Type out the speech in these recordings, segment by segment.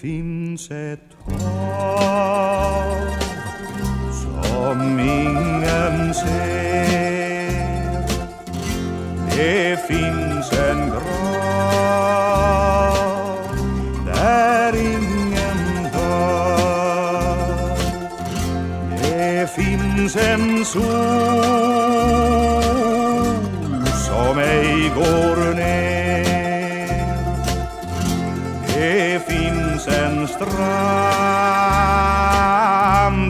finns ett hav som ingen ser. Det finns en grav där ingen dör Det finns en sol som ej går ner. Det finns en strand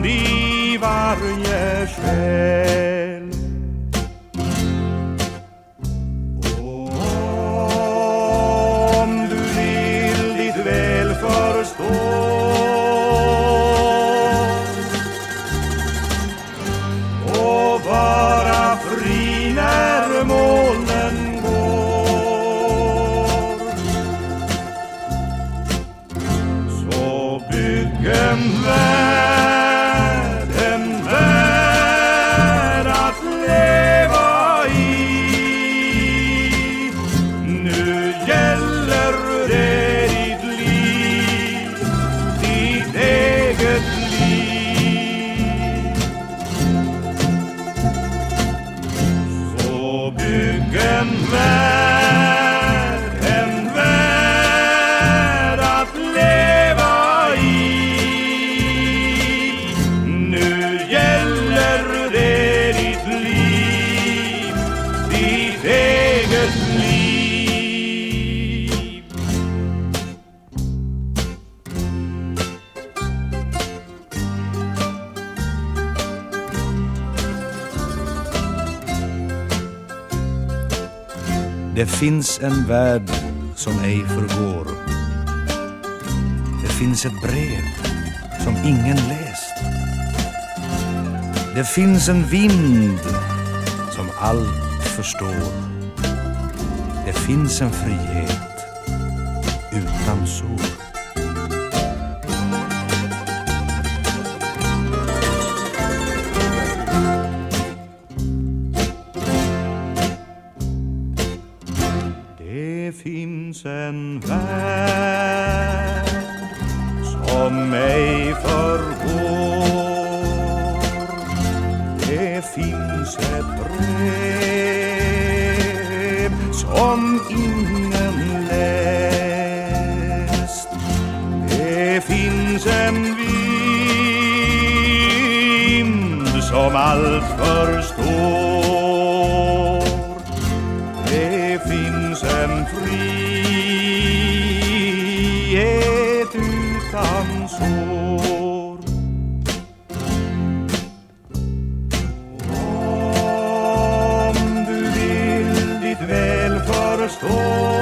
i varje själ Det finns en värld som ej förgår. Det finns ett brev som ingen läst. Det finns en vind som allt förstår. Det finns en frihet utan sår. Det finns en värld som ej förgår. Det finns ett brev som ingen läst. Det finns en vind som allt förstår. Om du vill ditt väl förstå